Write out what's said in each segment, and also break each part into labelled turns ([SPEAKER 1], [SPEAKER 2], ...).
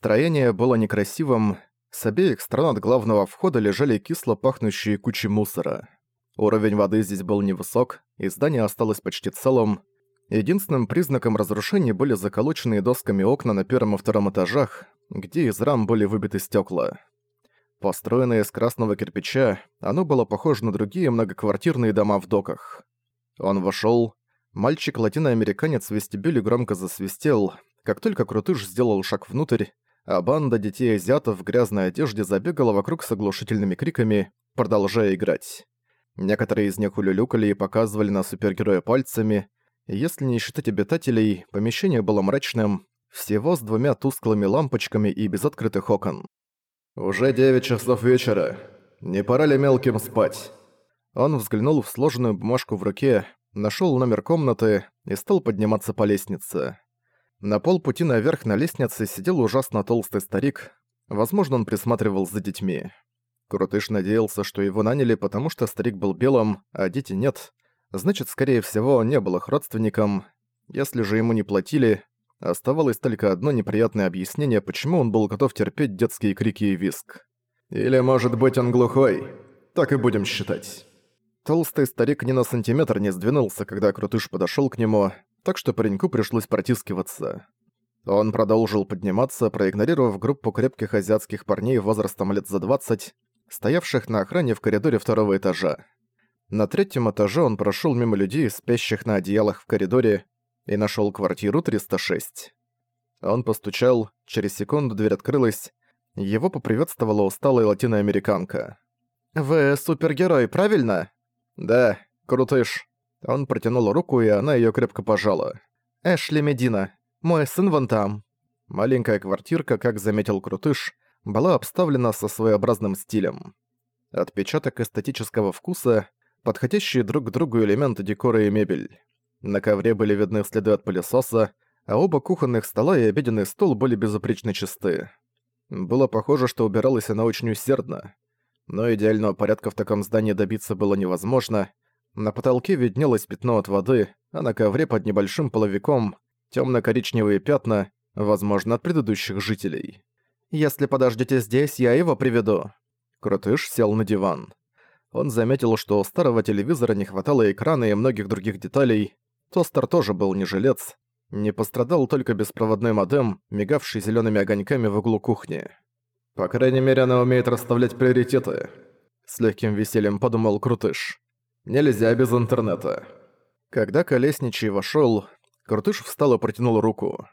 [SPEAKER 1] Строение было некрасивым, с обеих сторон от главного входа лежали кисло пахнущие кучи мусора. Уровень воды здесь был невысок, и здание осталось почти целым. Единственным признаком разрушений были заколоченные досками окна на первом и втором этажах, где из рам были выбиты стекла. Построенное из красного кирпича, оно было похоже на другие многоквартирные дома в доках. Он вошел. Мальчик-латиноамериканец в вестибюле громко засвистел, как только Крутыш сделал шаг внутрь, а банда детей-азиатов в грязной одежде забегала вокруг с оглушительными криками, продолжая играть. Некоторые из них улюлюкали и показывали на супергероя пальцами. Если не считать обитателей, помещение было мрачным, всего с двумя тусклыми лампочками и без открытых окон. «Уже девять часов вечера. Не пора ли мелким спать?» Он взглянул в сложенную бумажку в руке, нашёл номер комнаты и стал подниматься по лестнице. На полпути наверх на лестнице сидел ужасно толстый старик. Возможно, он присматривал за детьми. Крутыш надеялся, что его наняли, потому что старик был белым, а дети нет. Значит, скорее всего, он не был их родственником. Если же ему не платили, оставалось только одно неприятное объяснение, почему он был готов терпеть детские крики и виск. Или, может быть, он глухой. Так и будем считать. Толстый старик ни на сантиметр не сдвинулся, когда Крутыш подошёл к нему, так что пареньку пришлось протискиваться. Он продолжил подниматься, проигнорировав группу крепких азиатских парней возрастом лет за 20, стоявших на охране в коридоре второго этажа. На третьем этаже он прошел мимо людей, спящих на одеялах в коридоре, и нашел квартиру 306. Он постучал, через секунду дверь открылась, его поприветствовала усталая латиноамериканка. «Вы супергерой, правильно?» «Да, крутыш», он протянул руку, и она её крепко пожала. «Эшли Медина. Мой сын вон там». Маленькая квартирка, как заметил Крутыш, была обставлена со своеобразным стилем. Отпечаток эстетического вкуса, подходящие друг к другу элементы декора и мебель. На ковре были видны следы от пылесоса, а оба кухонных стола и обеденный стол были безупречно чисты. Было похоже, что убиралась она очень усердно. Но идеального порядка в таком здании добиться было невозможно, на потолке виднелось пятно от воды, а на ковре под небольшим половиком темно-коричневые пятна, возможно, от предыдущих жителей. «Если подождете здесь, я его приведу». Крутыш сел на диван. Он заметил, что у старого телевизора не хватало экрана и многих других деталей. Тостер тоже был не жилец. Не пострадал только беспроводной модем, мигавший зелеными огоньками в углу кухни. «По крайней мере, она умеет расставлять приоритеты», — с легким весельем подумал Крутыш. Нельзя без интернета. Когда Колесничий вошёл, Крутыш встал и протянул руку.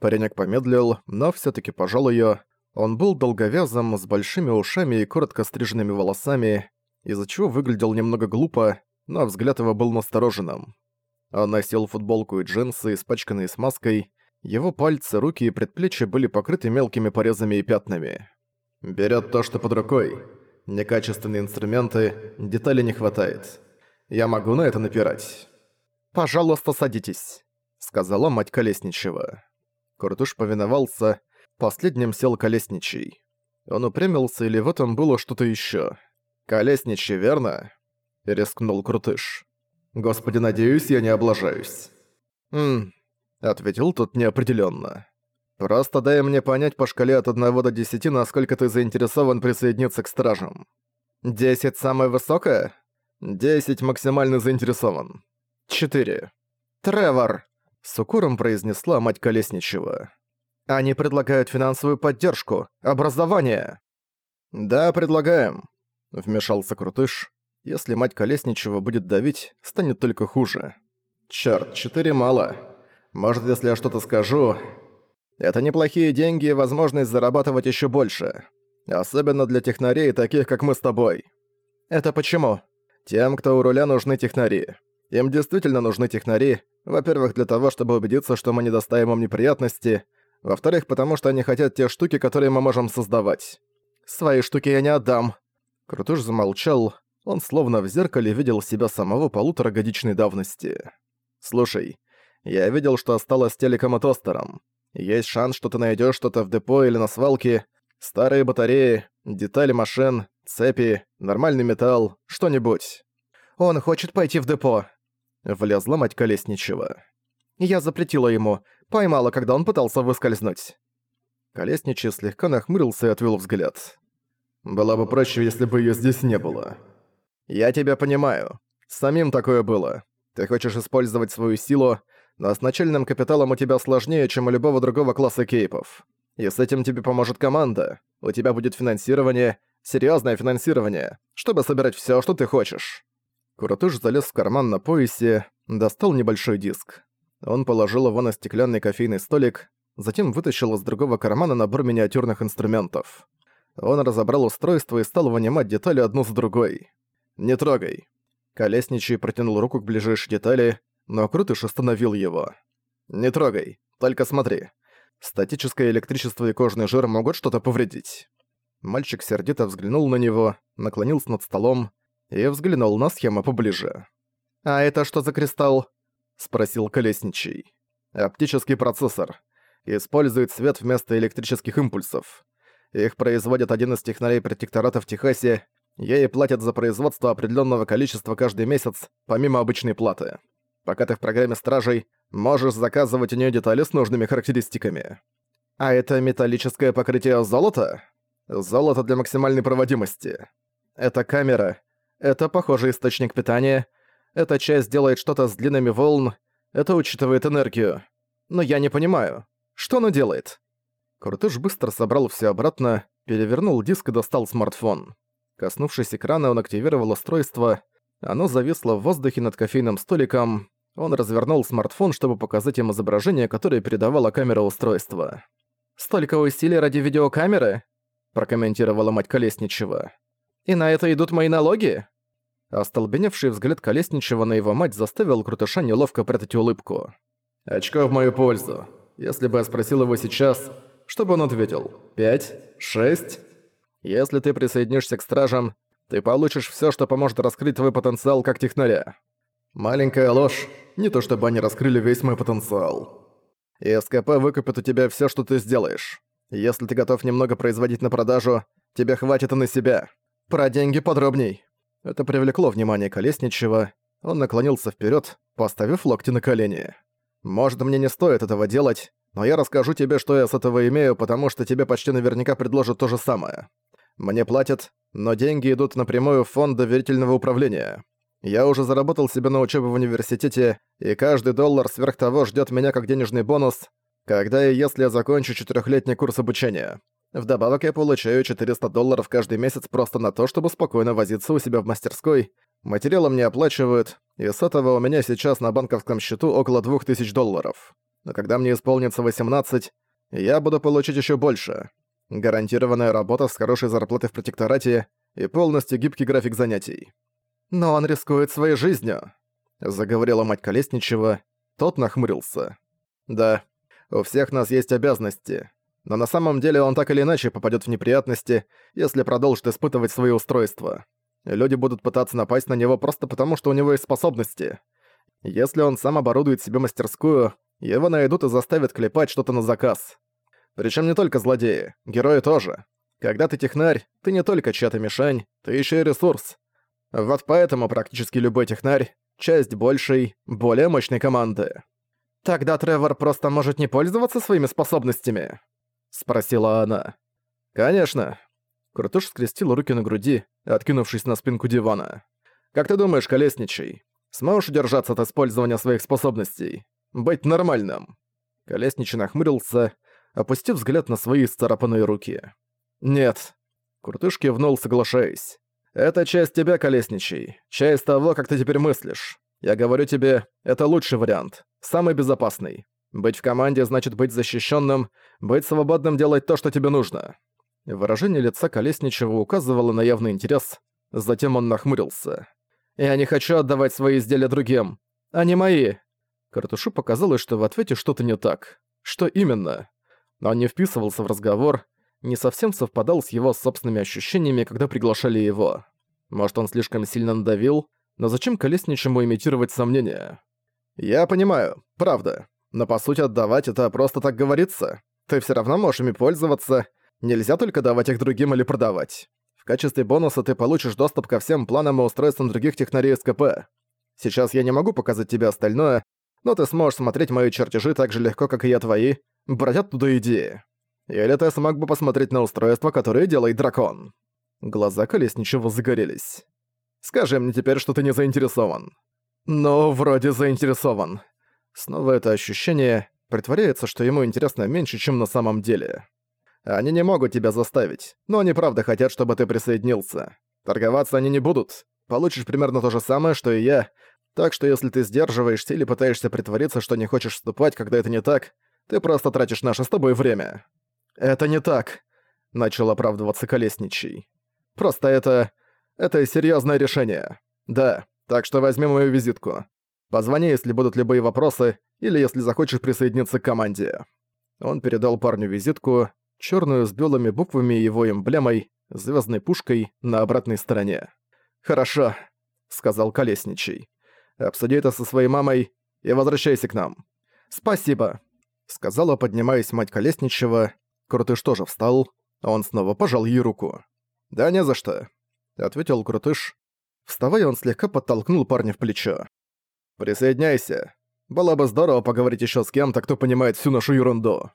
[SPEAKER 1] Паренек помедлил, но всё-таки пожал её. Он был долговязым, с большими ушами и коротко стриженными волосами, из-за чего выглядел немного глупо, но взгляд его был настороженным. Он носил футболку и джинсы, испачканные смазкой, его пальцы, руки и предплечья были покрыты мелкими порезами и пятнами. «Берёт то, что под рукой. Некачественные инструменты, деталей не хватает. Я могу на это напирать. «Пожалуйста, садитесь», — сказала мать Колесничева. Куртуш повиновался, последним сел Колесничий. Он упрямился или в этом было что-то ещё? «Колесничий, верно?» — рискнул Крутыш. «Господи, надеюсь, я не облажаюсь». «Ммм», — ответил тот неопределённо. «Просто дай мне понять по шкале от 1 до 10, насколько ты заинтересован присоединиться к стражам». «Десять самое высокое?» «Десять максимально заинтересован». «Четыре». «Тревор!» — с укором произнесла мать Колесничева. «Они предлагают финансовую поддержку, образование». «Да, предлагаем», — вмешался Крутыш. «Если мать Колесничева будет давить, станет только хуже». «Чёрт, четыре мало. Может, если я что-то скажу...» «Это неплохие деньги и возможность зарабатывать ещё больше. Особенно для технарей, таких как мы с тобой». «Это почему?» Тем, кто у руля, нужны технари. Им действительно нужны технари, во-первых, для того, чтобы убедиться, что мы не доставим им неприятности, во-вторых, потому что они хотят те штуки, которые мы можем создавать. Свои штуки я не отдам. Крутуш замолчал, он словно в зеркале видел себя самого полуторагодичной давности. Слушай, я видел, что осталось телеком и тостером. Есть шанс, что ты найдешь что-то в депо или на свалке, старые батареи, детали машин, Цепи, нормальный металл, что-нибудь. Он хочет пойти в депо. Влезла мать Колесничева. Я запретила ему, поймала, когда он пытался выскользнуть. Колесничий слегка нахмурился и отвел взгляд. «Было бы проще, если бы ее здесь не было». «Я тебя понимаю. Самим такое было. Ты хочешь использовать свою силу, но с начальным капиталом у тебя сложнее, чем у любого другого класса кейпов. И с этим тебе поможет команда. У тебя будет финансирование, серьезное финансирование, чтобы собирать все, что ты хочешь». Куратуш залез в карман на поясе, достал небольшой диск. Он положил его на стеклянный кофейный столик, затем вытащил из другого кармана набор миниатюрных инструментов. Он разобрал устройство и стал вынимать детали одну за другой. «Не трогай». Колесничий протянул руку к ближайшей детали, но Крутыш остановил его. «Не трогай, только смотри. Статическое электричество и кожный жир могут что-то повредить». Мальчик сердито взглянул на него, наклонился над столом и взглянул на схему поближе. «А это что за кристалл?» — спросил Колесничий. «Оптический процессор. Использует свет вместо электрических импульсов. Их производит один из технарей протектората в Техасе, ей платят за производство определенного количества каждый месяц, помимо обычной платы. Пока ты в программе стражей, можешь заказывать у нее детали с нужными характеристиками. А это металлическое покрытие золота?» Золото для максимальной проводимости. Это камера. Это похожий источник питания. Эта часть делает что-то с длинными волн. Это учитывает энергию. Но я не понимаю. Что оно делает? Крутыш быстро собрал все обратно, перевернул диск и достал смартфон. Коснувшись экрана, он активировал устройство. Оно зависло в воздухе над кофейным столиком. Он развернул смартфон, чтобы показать им изображение, которое передавала камера устройства. «Столько усилий ради видеокамеры? Прокомментировала мать Колесничева. «И на это идут мои налоги?» Остолбеневший взгляд Колесничева на его мать заставил Крутыша неловко прятать улыбку. «Очко в мою пользу. Если бы я спросил его сейчас, что бы он ответил? Пять? Шесть? Если ты присоединишься к стражам, ты получишь все, что поможет раскрыть твой потенциал как технаря. Маленькая ложь. Не то чтобы они раскрыли весь мой потенциал. И СКП выкупит у тебя все, что ты сделаешь. Если ты готов немного производить на продажу, тебе хватит и на себя. Про деньги подробней». Это привлекло внимание Колесничева. Он наклонился вперед, поставив локти на колени. «Может, мне не стоит этого делать, но я расскажу тебе, что я с этого имею, потому что тебе почти наверняка предложат то же самое. Мне платят, но деньги идут напрямую в фонд доверительного управления. Я уже заработал себе на учебу в университете, и каждый доллар сверх того ждет меня как денежный бонус, когда и если я закончу четырехлетний курс обучения. Вдобавок я получаю 400 долларов каждый месяц просто на то, чтобы спокойно возиться у себя в мастерской. Материалы мне оплачивают, и с этого у меня сейчас на банковском счету около 2000 долларов. Но когда мне исполнится 18, я буду получить еще больше. Гарантированная работа с хорошей зарплатой в протекторате и полностью гибкий график занятий. «Но он рискует своей жизнью», — заговорила мать Колесничева. Тот нахмурился. «Да, у всех нас есть обязанности. Но на самом деле он так или иначе попадет в неприятности, если продолжит испытывать свои устройства. Люди будут пытаться напасть на него просто потому, что у него есть способности. Если он сам оборудует себе мастерскую, его найдут и заставят клепать что-то на заказ. Причем не только злодеи, герои тоже. Когда ты технарь, ты не только чья-то мишень, ты еще и ресурс. Вот поэтому практически любой технарь — часть большей, более мощной команды. «Тогда Тревор просто может не пользоваться своими способностями?» — спросила она. «Конечно». Крутуш скрестил руки на груди, откинувшись на спинку дивана. «Как ты думаешь, Колесничий, сможешь удержаться от использования своих способностей? Быть нормальным?» Колесничий нахмурился, опустив взгляд на свои исцарапанные руки. «Нет». Крутыш кивнул, соглашаясь. «Это часть тебя, Колесничий. Часть того, как ты теперь мыслишь. Я говорю тебе, это лучший вариант, самый безопасный. Быть в команде значит быть защищенным, быть свободным делать то, что тебе нужно». Выражение лица Колесничего указывало на явный интерес, затем он нахмурился. «Я не хочу отдавать свои изделия другим. Они мои». Картушу показалось, что в ответе что-то не так. Что именно? Но он не вписывался в разговор, не совсем совпадал с его собственными ощущениями, когда приглашали его. Может, он слишком сильно надавил, но зачем колесничему имитировать сомнения? Я понимаю, правда. Но по сути отдавать это просто так говорится. Ты все равно можешь ими пользоваться. Нельзя только давать их другим или продавать. В качестве бонуса ты получишь доступ ко всем планам и устройствам других технарей СКП. Сейчас я не могу показать тебе остальное, но ты сможешь смотреть мои чертежи так же легко, как и я твои. Бродят туда идеи. Или ты смог бы посмотреть на устройство, которое делает дракон?» Глаза Колесничего загорелись. «Скажи мне теперь, что ты не заинтересован». «Ну, вроде заинтересован». Снова это ощущение притворяется, что ему интересно меньше, чем на самом деле. Они не могут тебя заставить, но они правда хотят, чтобы ты присоединился. Торговаться они не будут. Получишь примерно то же самое, что и я. Так что если ты сдерживаешься или пытаешься притвориться, что не хочешь вступать, когда это не так, ты просто тратишь наше с тобой время. Это не так, начал оправдываться Колесничий. Просто это... это серьезное решение. Да, так что возьми мою визитку. Позвони, если будут любые вопросы, или если захочешь присоединиться к команде. Он передал парню визитку, черную с белыми буквами его эмблемой, звездной пушкой на обратной стороне. «Хорошо», — сказал Колесничий. «Обсуди это со своей мамой и возвращайся к нам». «Спасибо», — сказала, поднимаясь мать Колесничего. Крутыш тоже встал, он снова пожал ей руку. «Да не за что», — ответил Крутыш. Вставая, он слегка подтолкнул парня в плечо. «Присоединяйся. Было бы здорово поговорить еще с кем-то, кто понимает всю нашу ерунду».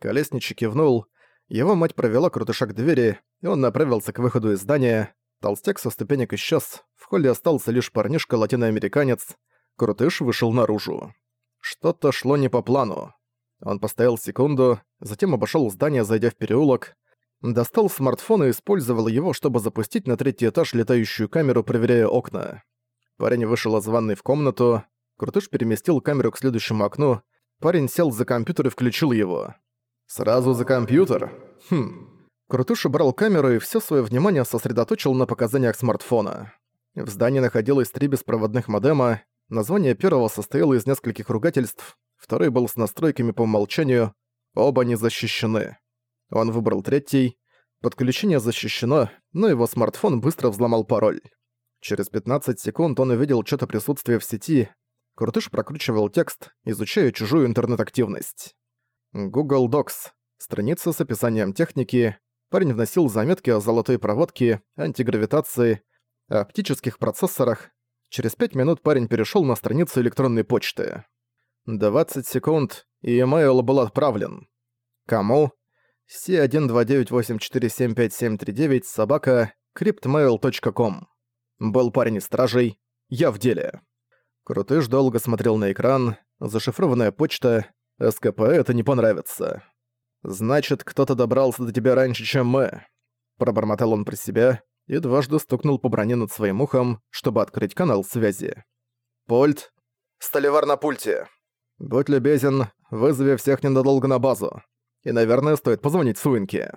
[SPEAKER 1] Колесничий кивнул, его мать провела крутыша к двери, и он направился к выходу из здания. Толстяк со ступенек исчез, в холле остался лишь парнишка-латиноамериканец. Крутыш вышел наружу. Что-то шло не по плану. Он постоял секунду, затем обошел здание, зайдя в переулок, достал смартфон и использовал его, чтобы запустить на третий этаж летающую камеру, проверяя окна. Парень вышел из ванной в комнату, Крутыш переместил камеру к следующему окну, парень сел за компьютер и включил его. Сразу за компьютер? Хм. Крутуш убрал камеру и все свое внимание сосредоточил на показаниях смартфона. В здании находилось три беспроводных модема, название первого состояло из нескольких ругательств, второй был с настройками по умолчанию, оба не защищены. Он выбрал третий, подключение защищено, но его смартфон быстро взломал пароль. Через 15 секунд он увидел что-то присутствие в сети, Крутыш прокручивал текст, изучая чужую интернет-активность. Google Docs. Страница с описанием техники. Парень вносил заметки о золотой проводке, антигравитации, оптических процессорах. Через пять минут парень перешел на страницу электронной почты. 20 секунд, и email был отправлен. Кому? C12984757739 собака cryptmail.com Был парень из стражей. Я в деле. Крутыш долго смотрел на экран. Зашифрованная почта. СКП это не понравится. Значит, кто-то добрался до тебя раньше, чем мы. Пробормотал он про себя и дважды стукнул по броне над своим ухом, чтобы открыть канал связи. Пульт. Столевар на пульте. Будь любезен, вызови всех ненадолго на базу. И, наверное, стоит позвонить Суинке.